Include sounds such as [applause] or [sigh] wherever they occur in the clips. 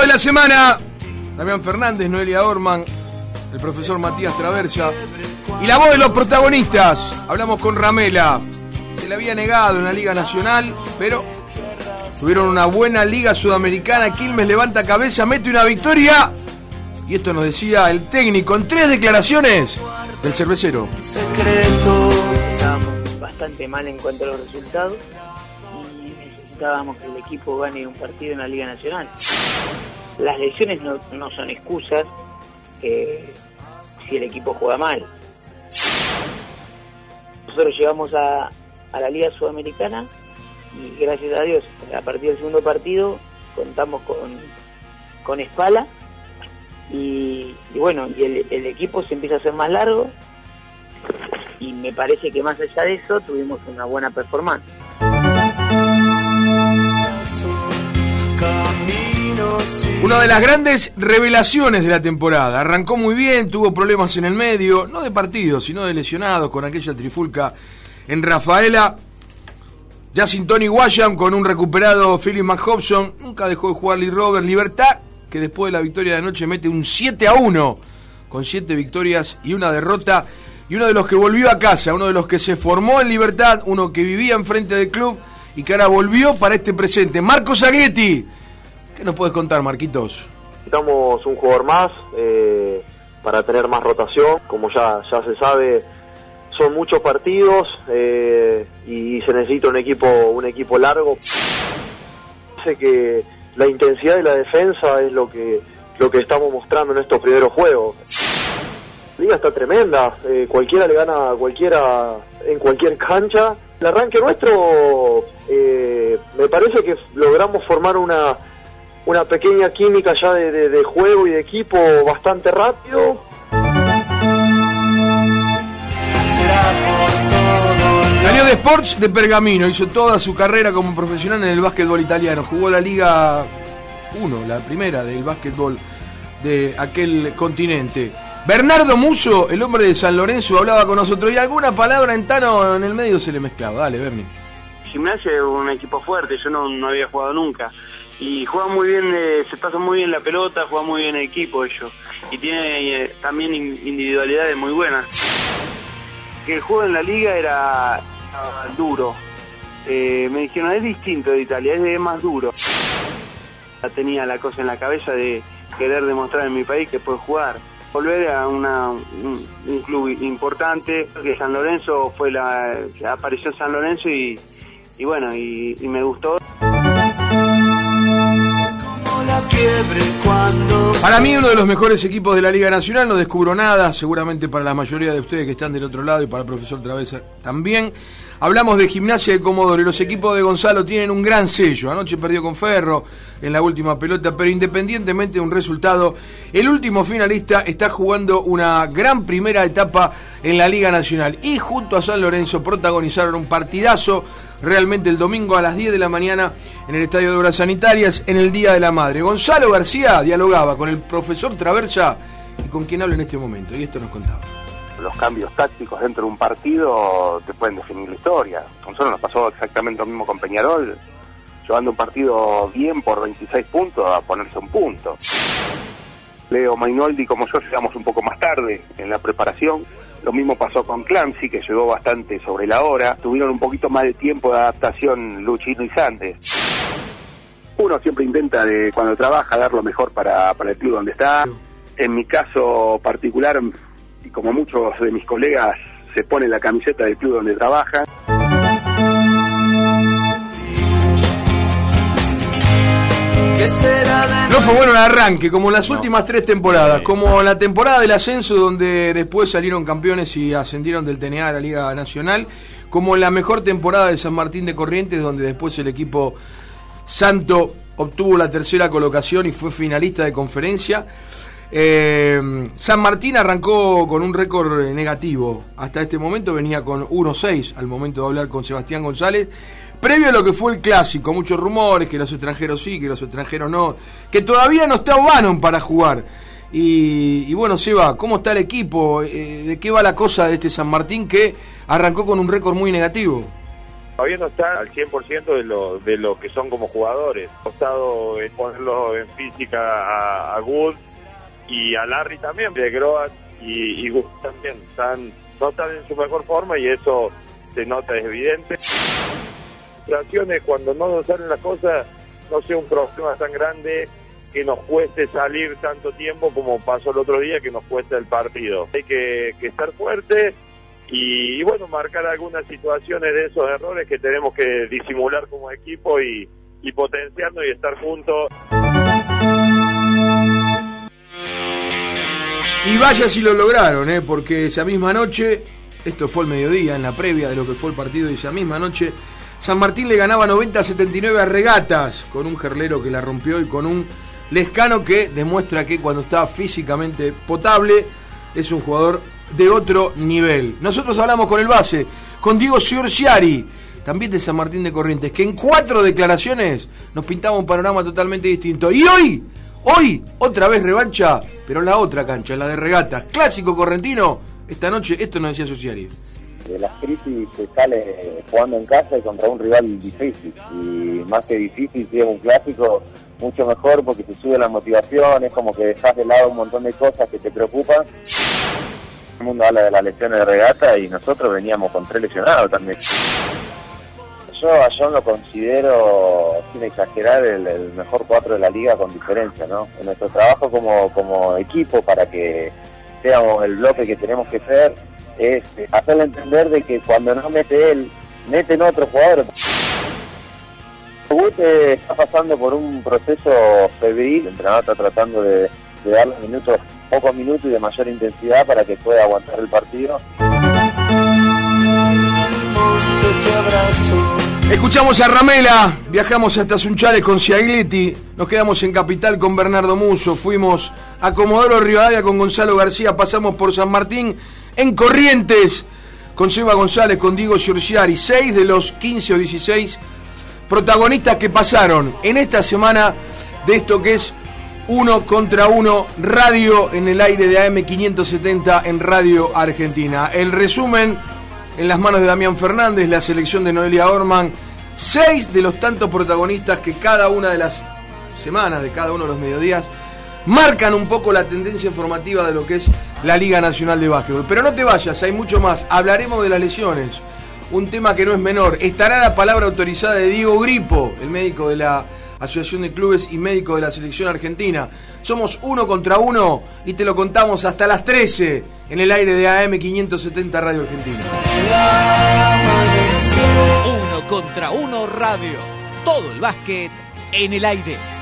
de la semana, Damián Fernández, Noelia Orman, el profesor Matías Traversa y la voz de los protagonistas. Hablamos con Ramela. Se le había negado en la Liga Nacional, pero tuvieron una buena Liga Sudamericana. Quilmes levanta cabeza, mete una victoria. Y esto nos decía el técnico en tres declaraciones del cervecero. Estábamos bastante mal en cuanto a los resultados necesitábamos que el equipo gane un partido en la Liga Nacional. Las lesiones no, no son excusas eh, si el equipo juega mal. Nosotros llegamos a, a la Liga Sudamericana y gracias a Dios a partir del segundo partido contamos con, con Espala y, bueno, y el, el equipo se empieza a hacer más largo y me parece que más allá de eso tuvimos una buena performance. Una de las grandes revelaciones de la temporada. Arrancó muy bien, tuvo problemas en el medio, no de partido, sino de lesionados con aquella trifulca en Rafaela. Ya sin Tony Washam, con un recuperado Philip McHobson, nunca dejó de jugar Lee Robert. Libertad, que después de la victoria de anoche mete un 7 a 1, con 7 victorias y una derrota. Y uno de los que volvió a casa, uno de los que se formó en Libertad, uno que vivía enfrente del club y que ahora volvió para este presente. Marcos Aglietti. ¿Qué nos puedes contar, Marquitos? Necesitamos un jugador más eh, para tener más rotación. Como ya, ya se sabe, son muchos partidos eh, y se necesita un equipo, un equipo largo. Sé que la intensidad de la defensa es lo que, lo que estamos mostrando en estos primeros juegos. La liga está tremenda, eh, cualquiera le gana a cualquiera en cualquier cancha. El arranque nuestro, me parece que logramos formar una, una pequeña química ya de, de, de juego y de equipo bastante rápido. Salió de Sports de Pergamino, hizo toda su carrera como profesional en el básquetbol italiano. Jugó la Liga 1, la primera del básquetbol de aquel continente. Bernardo Muso, el hombre de San Lorenzo, hablaba con nosotros y alguna palabra en Tano en el medio se le mezclaba. Dale, Bernie. Gimnasia es un equipo fuerte, yo no, no había jugado nunca. Y juega muy bien, eh, se pasa muy bien la pelota, juega muy bien equipo ellos. Y tiene eh, también in- individualidades muy buenas. Que el juego en la liga era, duro. Eh, me dijeron, es distinto de Italia, es, más duro. Tenía la cosa en la cabeza de querer demostrar en mi país que puedo jugar. Volver a una, un, club importante, que San Lorenzo fue la, apareció San Lorenzo y, bueno, y me gustó. Para mí uno de los mejores equipos de la Liga Nacional, no descubro nada, seguramente para la mayoría de ustedes que están del otro lado y para el profesor Travesa también. Hablamos de Gimnasia de Comodoro y los equipos de Gonzalo tienen un gran sello. Anoche perdió con Ferro en la última pelota, pero independientemente de un resultado, el último finalista está jugando una gran primera etapa en la Liga Nacional y junto a San Lorenzo protagonizaron un partidazo realmente el domingo a las 10 de la mañana en el Estadio de Obras Sanitarias en el Día de la Madre. Gonzalo García dialogaba con el profesor Traversa y con quien habla en este momento y esto nos contaba. Los cambios tácticos dentro de un partido te pueden definir la historia. Con nosotros nos pasó exactamente lo mismo con Peñarol, llevando un partido bien por 26 puntos a ponerse un punto. Leo Mainoldi como yo llegamos un poco más tarde en la preparación. Lo mismo pasó con Clancy, que llegó bastante sobre la hora. Tuvieron un poquito más de tiempo de adaptación Luchino y Sandes. Uno siempre intenta, de, cuando trabaja, dar lo mejor para, para el club donde está. En mi caso particular, y como muchos de mis colegas, se pone la camiseta del club donde trabajan. No fue bueno el arranque, como las últimas tres temporadas, como la temporada del ascenso donde después salieron campeones y ascendieron del TNA a la Liga Nacional, como la mejor temporada de San Martín de Corrientes donde después el equipo Santo obtuvo la tercera colocación y fue finalista de conferencia. Eh, San Martín arrancó con un récord negativo. Hasta este momento venía con 1-6 al momento de hablar con Sebastián González. Previo a lo que fue el clásico, muchos rumores, que los extranjeros sí, que los extranjeros no, que todavía no está Bannon para jugar. Y, y bueno, Seba, ¿cómo está el equipo? Eh, ¿De qué va la cosa de este San Martín que arrancó con un récord muy negativo? Todavía no está al 100% de lo, de lo que son como jugadores. Ha costado ponerlo en física a, a y a Larry también, de Groat y, Good también. Están, no están en su mejor forma y eso se nota, es evidente. Situaciones cuando no nos salen las cosas, no sea un problema tan grande que nos cueste salir tanto tiempo como pasó el otro día que nos cuesta el partido. Hay que, estar fuerte y, y, bueno, marcar algunas situaciones de esos errores que tenemos que disimular como equipo y, y potenciarnos y estar juntos. Y vaya si lo lograron, ¿eh? porque esa misma noche, esto fue el mediodía, en la previa de lo que fue el partido, y esa misma noche, San Martín le ganaba 90 a 79 a regatas, con un gerlero que la rompió y con un Lescano que demuestra que cuando está físicamente potable es un jugador de otro nivel. Nosotros hablamos con el base, con Diego Siorciari, también de San Martín de Corrientes, que en cuatro declaraciones nos pintaba un panorama totalmente distinto. Y hoy, hoy, otra vez revancha, pero en la otra cancha, en la de regatas. Clásico correntino, esta noche, esto nos decía Siorciari. De las crisis se sale jugando en casa y contra un rival difícil. Y más que difícil, si es un clásico, mucho mejor porque te sube la motivación, es como que dejas de lado un montón de cosas que te preocupan. El mundo habla de las lesiones de regata y nosotros veníamos con tres lesionados también. Yo a John lo considero, sin exagerar, el, mejor cuatro de la liga con diferencia, ¿no? En nuestro trabajo como, como equipo para que seamos el bloque que tenemos que ser, es hacerle entender de que cuando no mete él, meten otros jugadores. Wood eh, está pasando por un proceso febril, el entrenador está tratando de, de darle minutos, pocos minutos y de mayor intensidad para que pueda aguantar el partido. Escuchamos a Ramela, viajamos hasta Sunchales con Ciaglietti, nos quedamos en Capital con Bernardo Muso, fuimos a Comodoro Rivadavia con Gonzalo García, pasamos por San Martín en Corrientes con Seba González, con Diego Giorgiari, 6 de los 15 o 16 protagonistas que pasaron en esta semana de esto que es uno contra uno radio en el aire de AM570 en Radio Argentina. El resumen en las manos de Damián Fernández, la selección de Noelia Orman, seis de los tantos protagonistas que cada una de las semanas, de cada uno de los mediodías, marcan un poco la tendencia informativa de lo que es la Liga Nacional de Básquetbol. Pero no te vayas, hay mucho más. Hablaremos de las lesiones, un tema que no es menor. Estará la palabra autorizada de Diego Gripo, el médico de la Asociación de Clubes y médico de la Selección Argentina. Somos uno contra uno y te lo contamos hasta las 13 en el aire de AM570 Radio Argentina. Uno contra uno radio. Todo el básquet en el aire.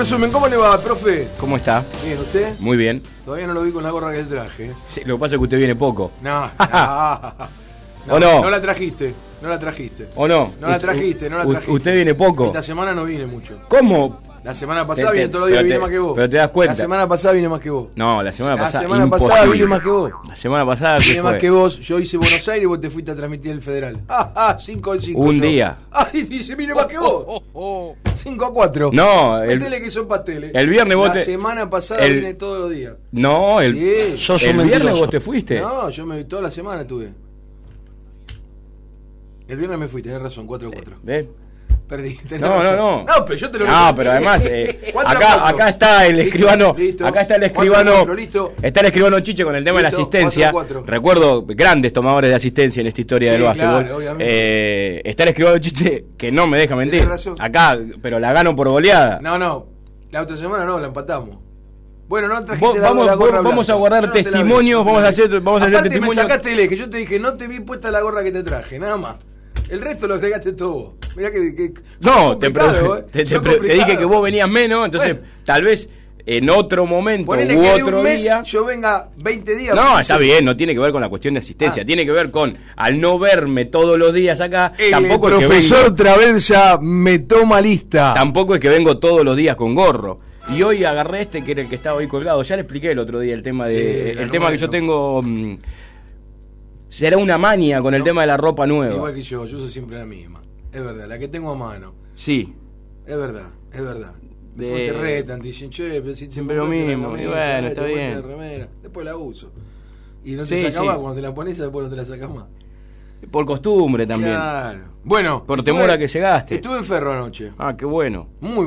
Resumen, ¿cómo le va, profe? ¿Cómo está? Bien, ¿usted? Muy bien. Todavía no lo vi con la gorra que traje. Sí, lo que pasa es que usted viene poco. [laughs] No, no. [laughs] no ¿O no? No la trajiste, no la trajiste. ¿O no? No la trajiste, no la trajiste. Usted viene poco. Esta semana no vine mucho. ¿Cómo? La semana pasada vine todos los días, vine más que vos. Pero te das cuenta. La semana pasada vine más que vos. No, la semana la pasada. La semana imposible. pasada vine más que vos. La semana pasada. Vine más que vos. Yo hice Buenos Aires y vos te fuiste a transmitir el federal. [laughs] Ah, ah, 5 en 5. Un día. Ay, dice, vine más que vos. 5 a 4. No, el, Metele que son pasteles. el viernes vos La te- semana pasada el- vine todos los días. No, el, Sí. sos el viernes vos te fuiste. No, yo me toda la semana tuve. El viernes me fui, tenés razón, 4 a 4. ¿Ves? Perdí. tenés No, no, no. No, pero yo te lo No, pero además, eh, [laughs] acá, acá está el escribano, listo. acá está el escribano, cuatro, listo. está el escribano Chiche con el tema de la asistencia. cuatro a cuatro. Recuerdo grandes tomadores de asistencia en esta historia Sí, del básquetbol. claro. Eh, está el escribano Chiche que no me deja mentir. Acá, pero la gano por goleada. No, no. La otra semana no, la empatamos. Bueno, no trajiste la, vamos- la gorra vamos a guardar no testimonios, vamos a hacer- vamos a hacer Aparte, testimonios. me sacaste el eje, yo te dije, no te vi puesta la gorra que te traje, nada más. El resto lo agregaste todo. Mirá que... que No, te, ¿eh? [laughs] te- te dije que vos venías menos, entonces Bueno. tal vez en otro momento Ponele u que otro un mes día. yo venga 20 días. No, 15. está bien, no tiene que ver con la cuestión de asistencia, Ah. tiene que ver con al no verme todos los días acá, El tampoco es que profesor Traversa me toma lista. tampoco es que vengo todos los días con gorro. Y hoy agarré este que era el que estaba ahí colgado. Ya le expliqué el otro día el tema de Sí, el tema que yo tengo mm, será una manía con el No. tema de la ropa nueva. Igual que yo, yo uso siempre la misma. Es verdad, la que tengo a mano. Sí. Es verdad, es verdad. De- Después te retan, te dicen, che, pero si te Siempre lo mismo, y bueno, está bien. la remera. Después la uso. Y no te Sí, saca sí. más, cuando te la pones, después no te la sacas más. Por costumbre también. Claro. Bueno, Por estuve- temor a que se gaste. Estuve en Ferro anoche. Ah, qué bueno. Muy